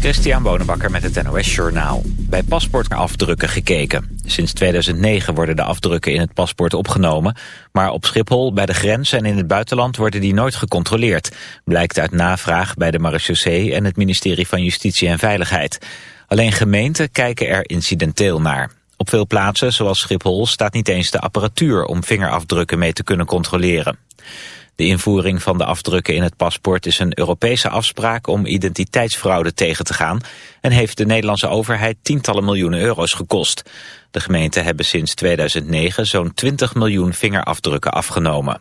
Christian Bonenbakker met het NOS Journaal. Bij paspoortafdrukken gekeken. Sinds 2009 worden de afdrukken in het paspoort opgenomen... maar op Schiphol, bij de grens en in het buitenland worden die nooit gecontroleerd... blijkt uit navraag bij de marechaussee en het ministerie van Justitie en Veiligheid. Alleen gemeenten kijken er incidenteel naar. Op veel plaatsen, zoals Schiphol, staat niet eens de apparatuur... om vingerafdrukken mee te kunnen controleren. De invoering van de afdrukken in het paspoort is een Europese afspraak om identiteitsfraude tegen te gaan en heeft de Nederlandse overheid tientallen miljoenen euro's gekost. De gemeenten hebben sinds 2009 zo'n 20 miljoen vingerafdrukken afgenomen.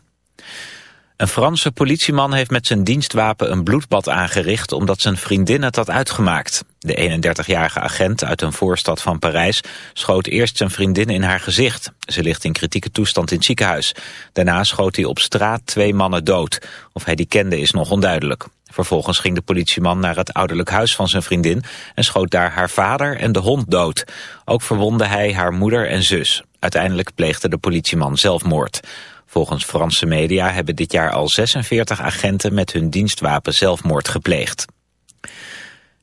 Een Franse politieman heeft met zijn dienstwapen een bloedbad aangericht omdat zijn vriendin het had uitgemaakt. De 31-jarige agent uit een voorstad van Parijs schoot eerst zijn vriendin in haar gezicht. Ze ligt in kritieke toestand in het ziekenhuis. Daarna schoot hij op straat twee mannen dood. Of hij die kende is nog onduidelijk. Vervolgens ging de politieman naar het ouderlijk huis van zijn vriendin en schoot daar haar vader en de hond dood. Ook verwondde hij haar moeder en zus. Uiteindelijk pleegde de politieman zelfmoord. Volgens Franse media hebben dit jaar al 46 agenten met hun dienstwapen zelfmoord gepleegd.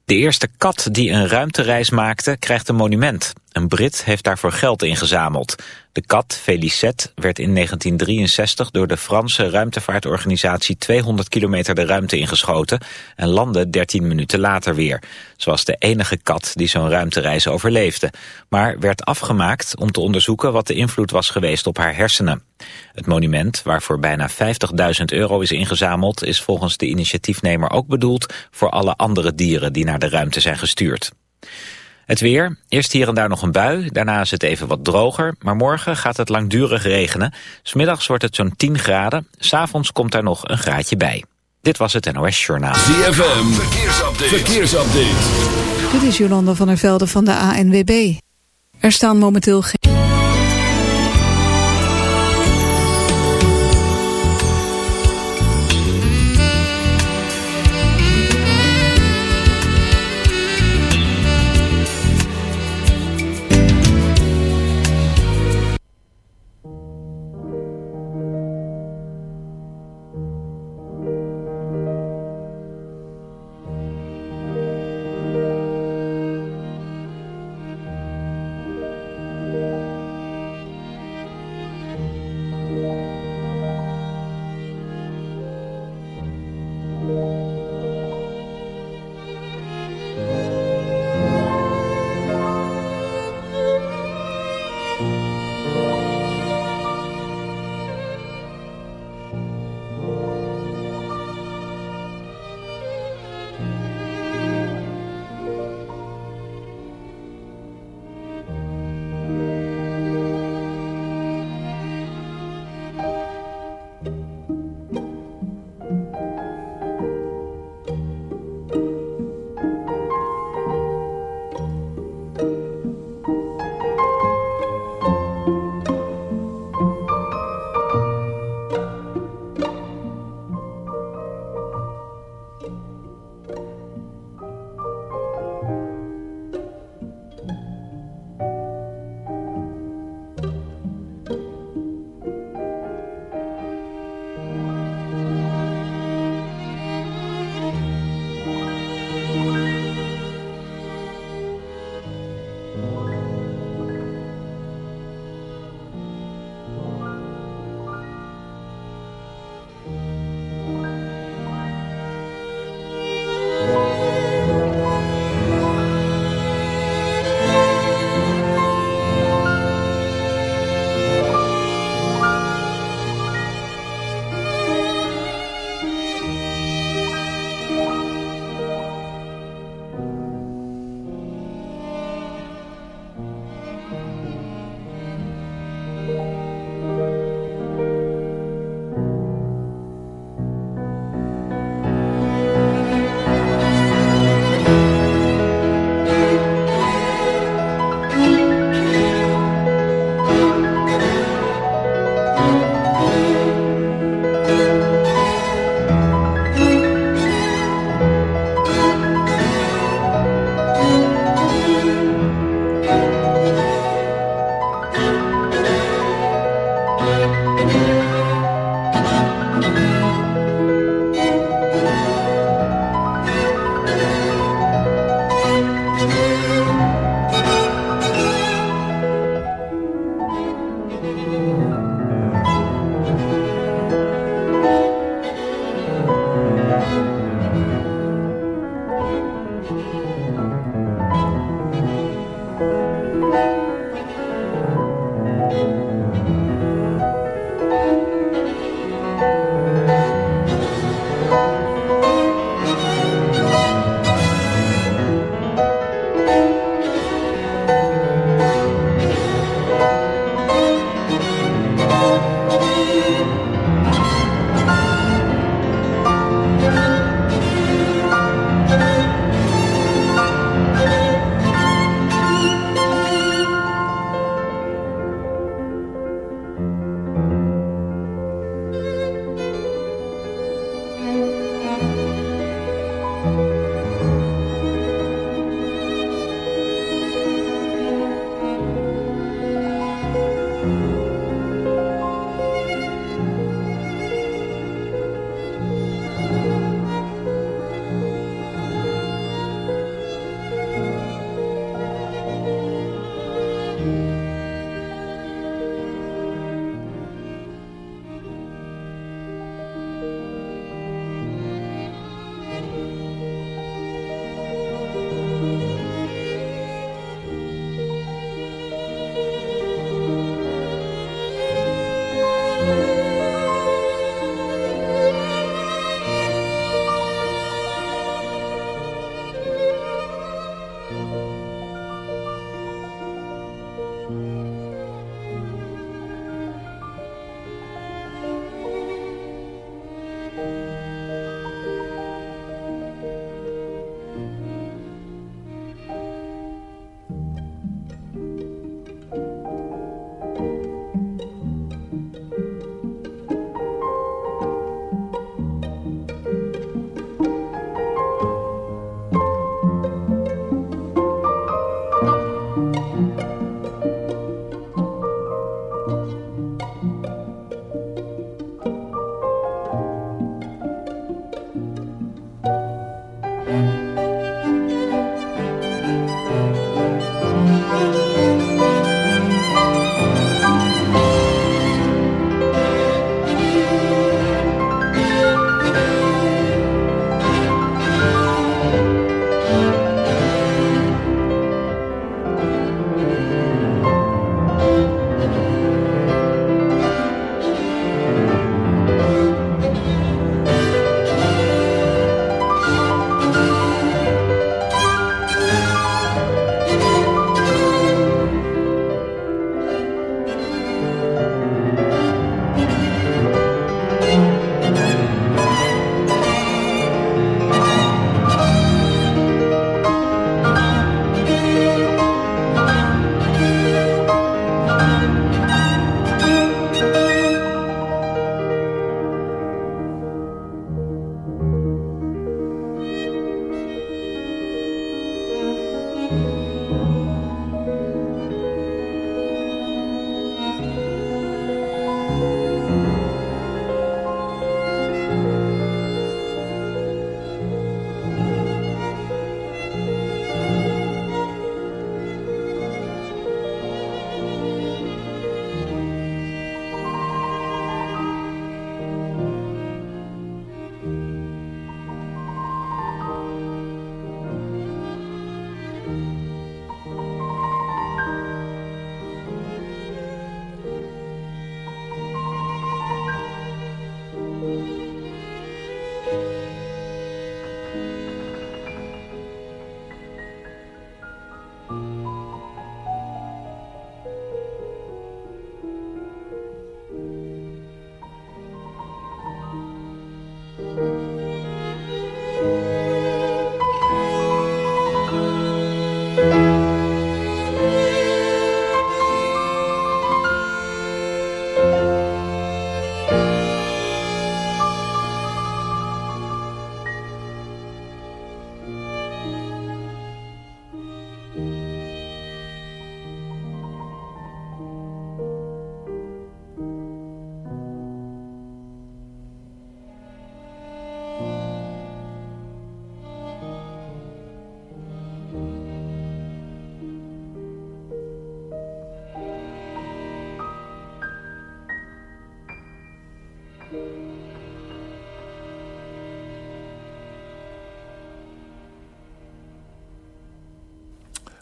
De eerste kat die een ruimtereis maakte krijgt een monument. Een Brit heeft daarvoor geld ingezameld. De kat, Felicette, werd in 1963 door de Franse ruimtevaartorganisatie 200 kilometer de ruimte ingeschoten en landde 13 minuten later weer. Ze was de enige kat die zo'n ruimtereis overleefde, maar werd afgemaakt om te onderzoeken wat de invloed was geweest op haar hersenen. Het monument, waarvoor bijna 50.000 euro is ingezameld, is volgens de initiatiefnemer ook bedoeld voor alle andere dieren die naar de ruimte zijn gestuurd. Het weer, eerst hier en daar nog een bui, daarna is het even wat droger, maar morgen gaat het langdurig regenen. Smiddags wordt het zo'n 10 graden, s'avonds komt daar nog een graadje bij. Dit was het NOS Journaal. ZFM, verkeersupdate. verkeersupdate. Dit is Jolanda van der Velde van de ANWB. Er staan momenteel geen...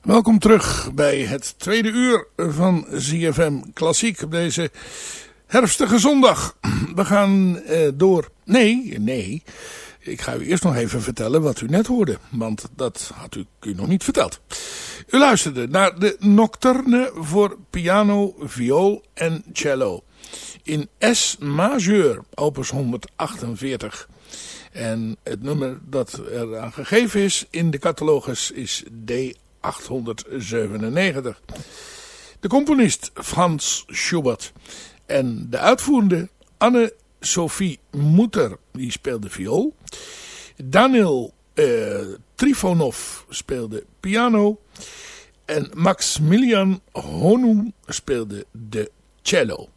Welkom terug bij het tweede uur van ZFM Klassiek op deze herfstige zondag. We gaan uh, door. Nee, nee. Ik ga u eerst nog even vertellen wat u net hoorde. Want dat had u, u nog niet verteld. U luisterde naar de Nocturne voor piano, viool en cello. In S majeur, opus 148. En het nummer dat eraan gegeven is in de catalogus is D 897. De componist Frans Schubert en de uitvoerende Anne-Sophie Mutter, die speelde viool. Daniel eh, Trifonov speelde piano. En Maximilian Honu speelde de cello.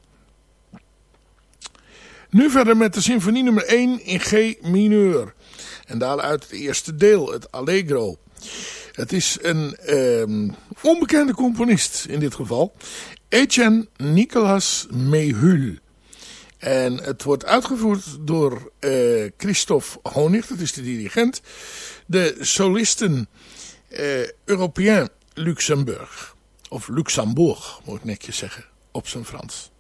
Nu verder met de symfonie nummer 1 in G mineur. En daaruit het eerste deel, het Allegro. Het is een um, onbekende componist in dit geval. Etienne Nicolas Mehul. En het wordt uitgevoerd door uh, Christophe Honig, dat is de dirigent. De solisten uh, Européen Luxemburg. Of Luxembourg, moet ik netjes zeggen, op zijn Frans.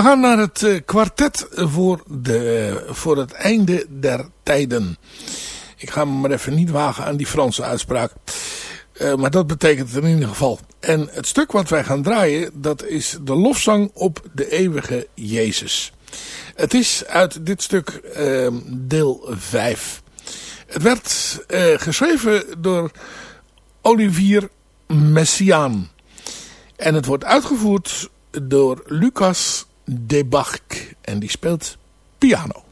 We gaan naar het uh, kwartet voor, de, voor het einde der tijden. Ik ga me maar even niet wagen aan die Franse uitspraak. Uh, maar dat betekent het in ieder geval. En het stuk wat wij gaan draaien, dat is de lofzang op de eeuwige Jezus. Het is uit dit stuk uh, deel 5. Het werd uh, geschreven door Olivier Messiaen. En het wordt uitgevoerd door Lucas Debach. En die speelt piano.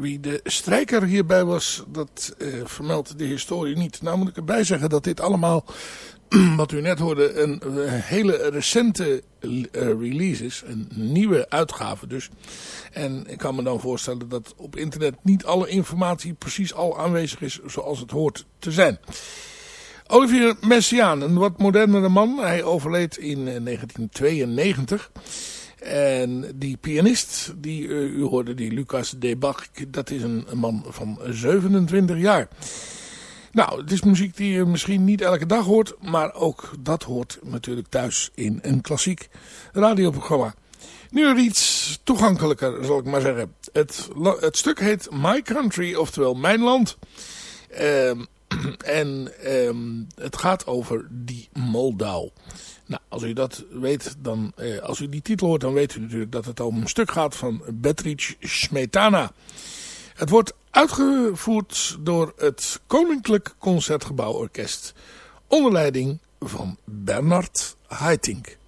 Wie de strijker hierbij was, dat uh, vermeldt de historie niet. Nou moet ik erbij zeggen dat dit allemaal, wat u net hoorde, een uh, hele recente uh, release is. Een nieuwe uitgave dus. En ik kan me dan voorstellen dat op internet niet alle informatie precies al aanwezig is zoals het hoort te zijn. Olivier Messiaen, een wat modernere man. Hij overleed in 1992. En die pianist die uh, u hoorde, die Lucas Debach, dat is een, man van 27 jaar. Nou, het is muziek die je misschien niet elke dag hoort, maar ook dat hoort natuurlijk thuis in een klassiek radioprogramma. Nu iets toegankelijker, zal ik maar zeggen. Het, het stuk heet My Country, oftewel Mijn Land. Uh, en um, het gaat over die Moldau. Nou, als u dat weet, dan, eh, als u die titel hoort, dan weet u natuurlijk dat het om een stuk gaat van Betrich Smetana. Het wordt uitgevoerd door het Koninklijk Concertgebouworkest onder leiding van Bernard Haitink.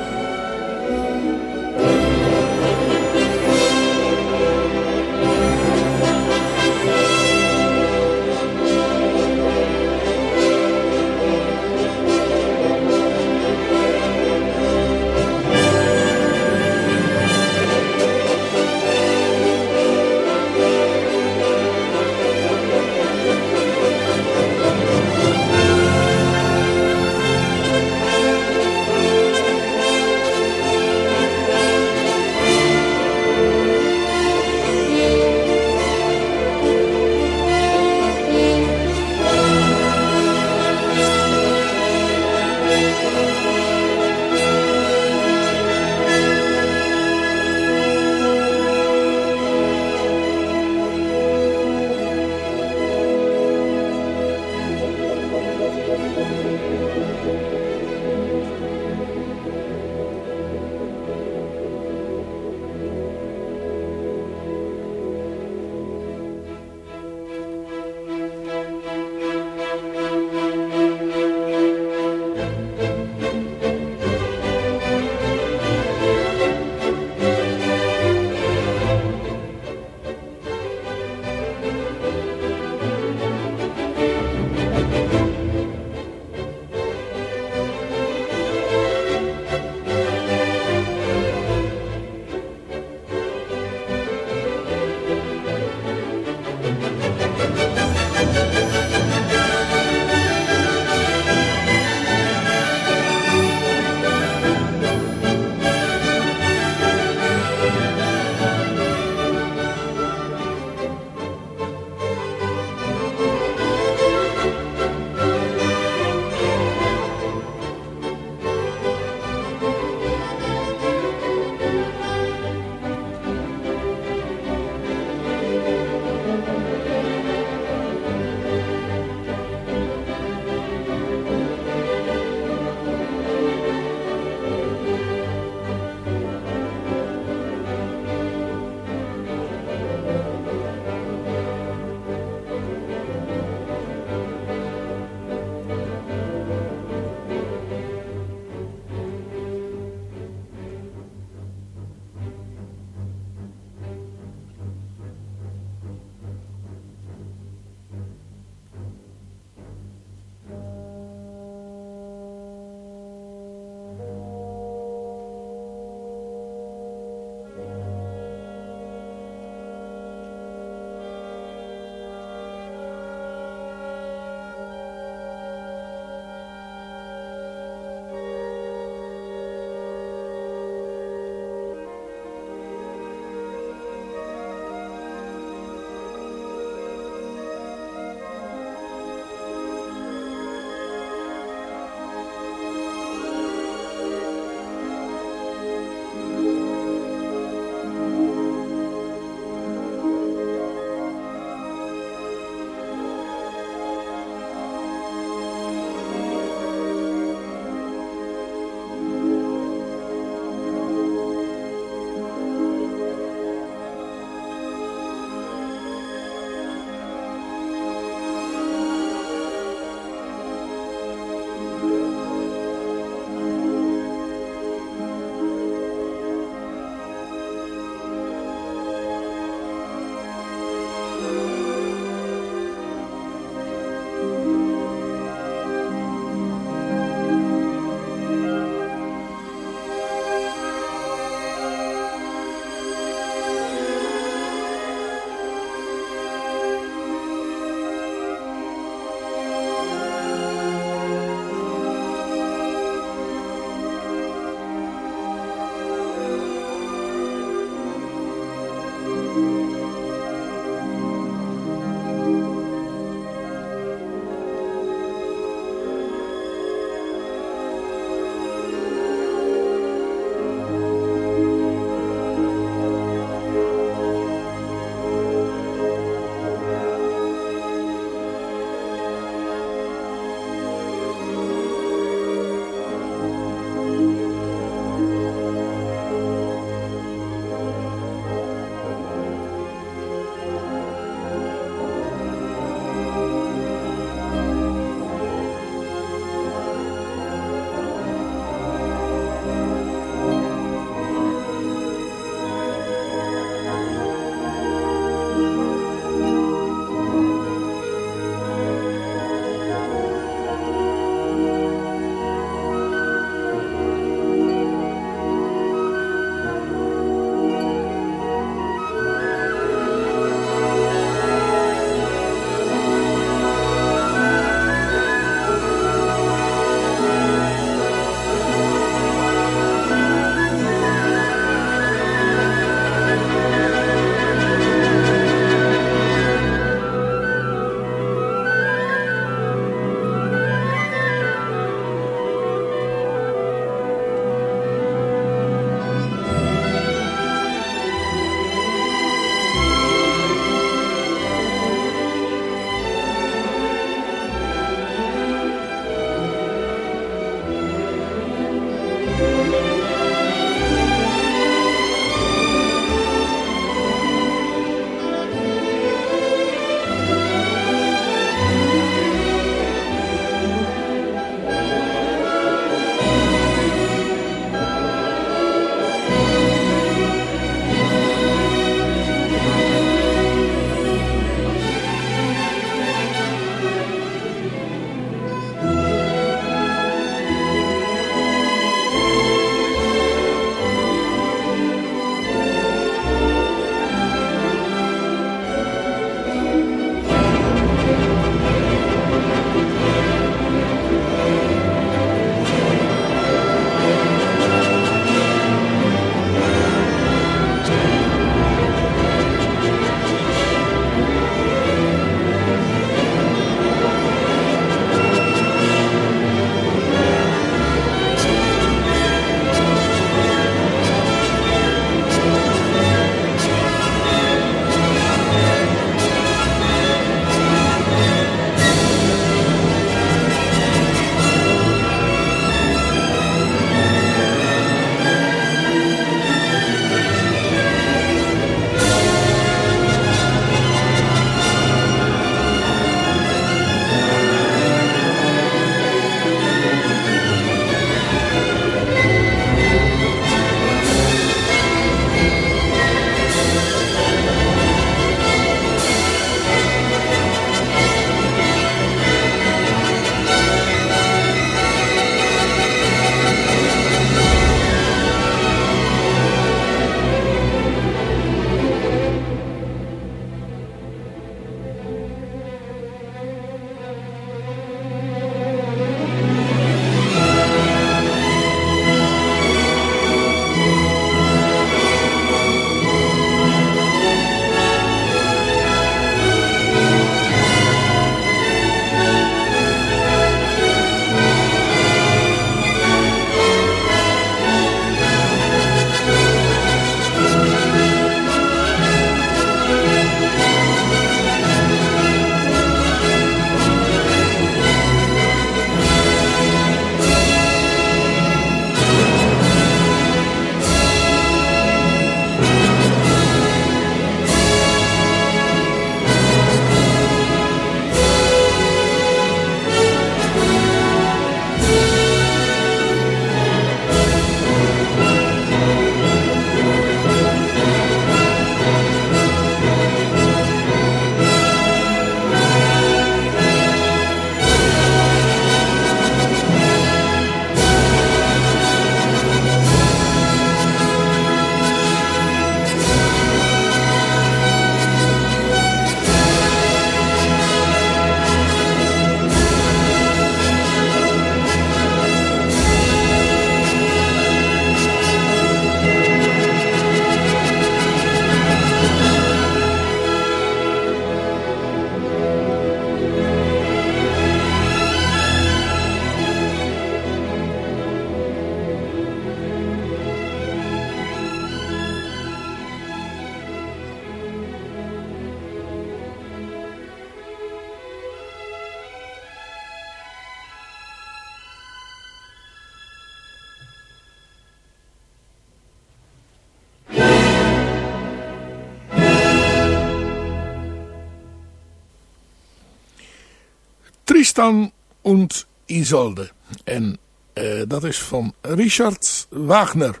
Tristan und Isolde. En uh, dat is van Richard Wagner.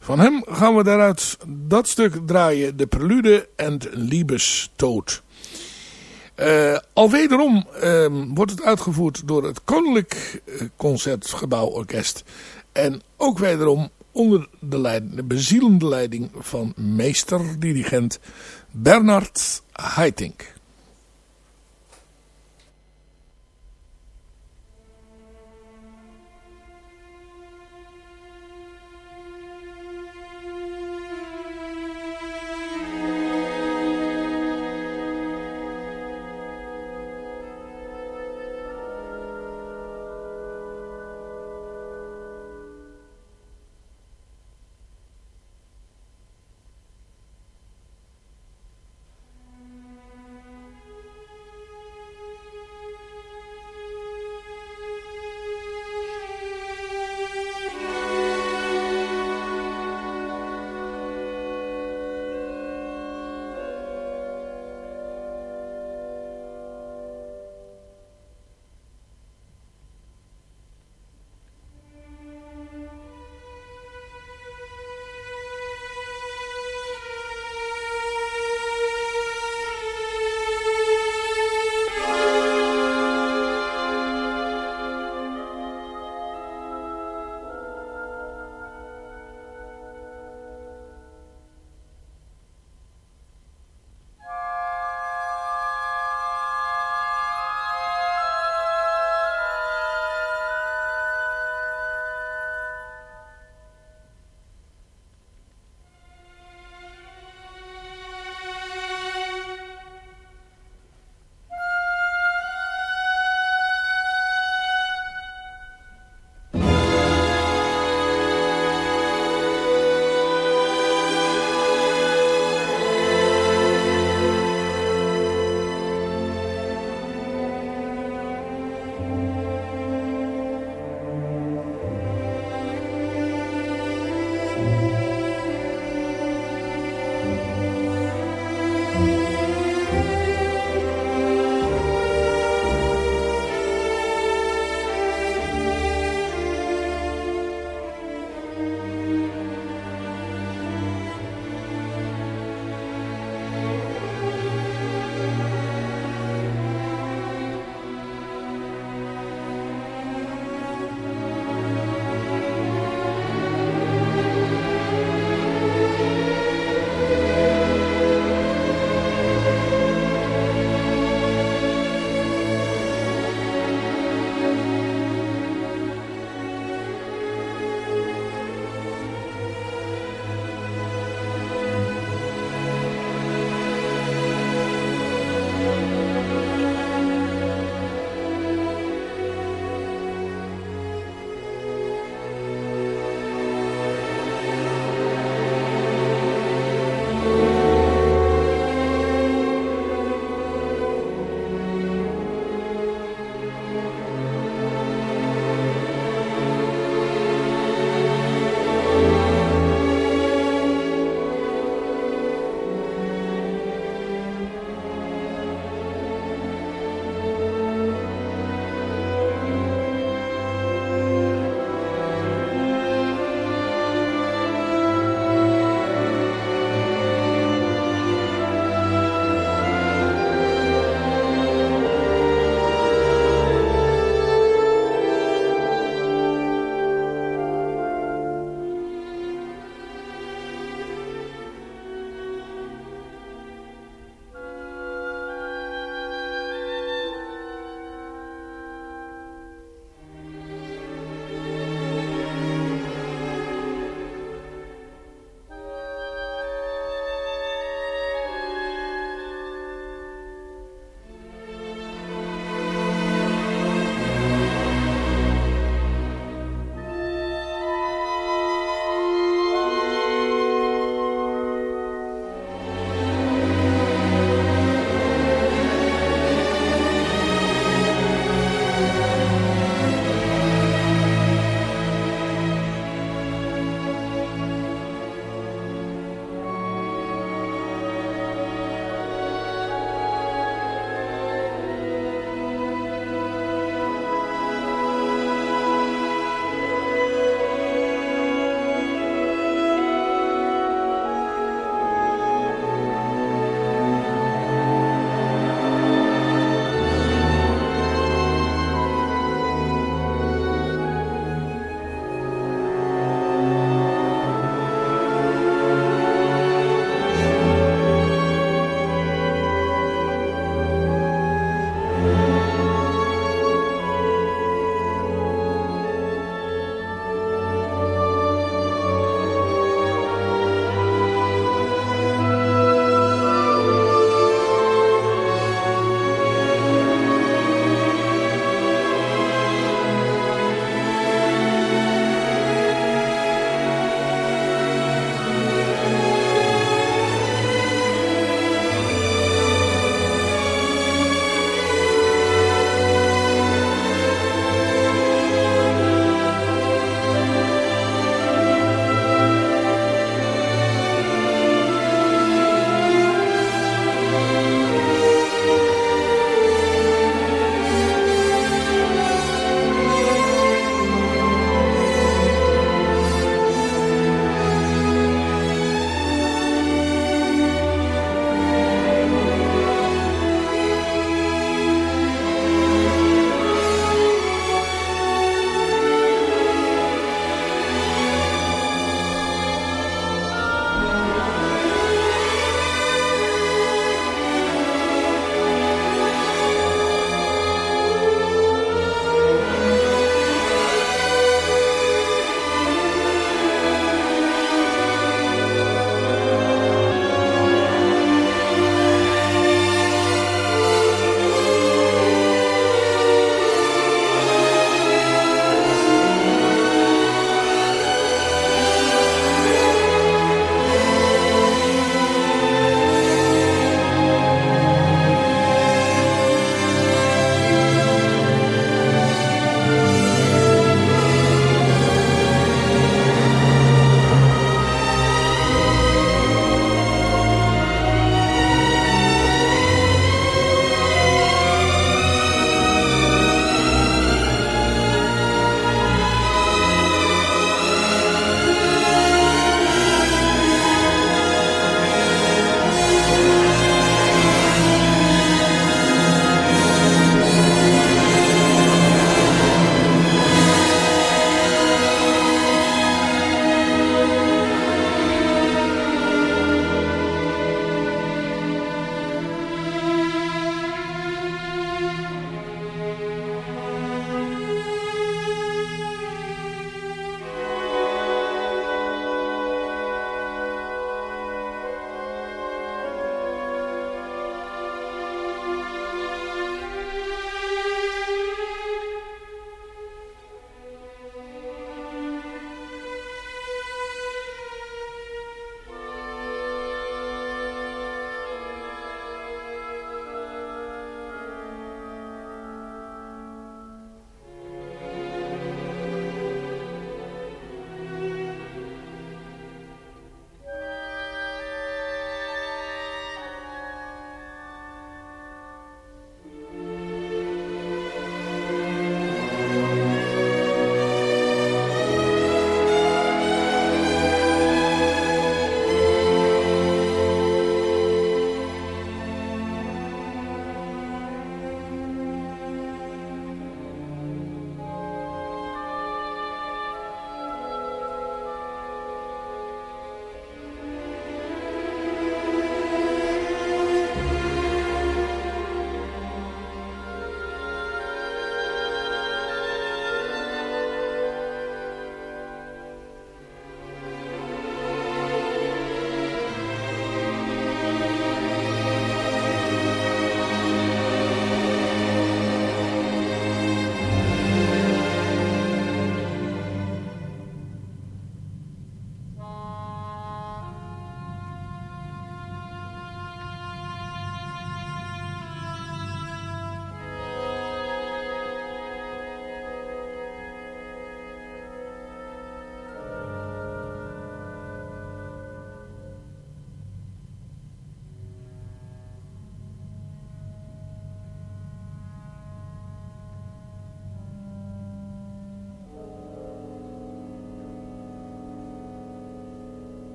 Van hem gaan we daaruit dat stuk draaien. De prelude en Liebestod. Uh, al wederom uh, wordt het uitgevoerd door het Koninklijk Concertgebouworkest. En ook wederom onder de, leiding, de bezielende leiding van meester-dirigent Bernard Haitink.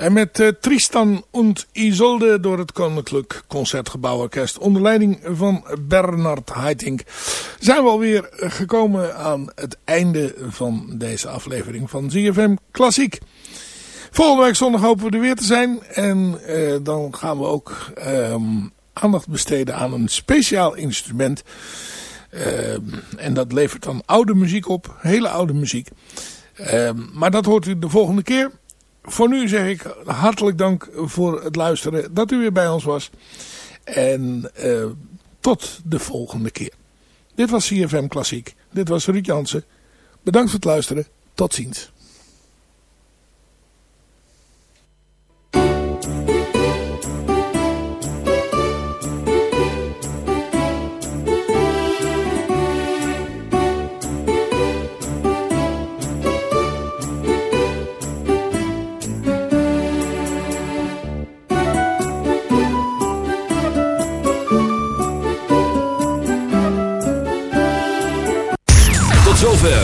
En met uh, Tristan und Isolde door het Koninklijk Concertgebouworkest onder leiding van Bernard Haitink zijn we alweer gekomen aan het einde van deze aflevering van ZFM Klassiek. Volgende week zondag hopen we er weer te zijn en uh, dan gaan we ook um, aandacht besteden aan een speciaal instrument. Uh, en dat levert dan oude muziek op, hele oude muziek. Uh, maar dat hoort u de volgende keer. Voor nu zeg ik hartelijk dank voor het luisteren dat u weer bij ons was. En uh, tot de volgende keer. Dit was CFM Klassiek. Dit was Ruud Jansen. Bedankt voor het luisteren. Tot ziens.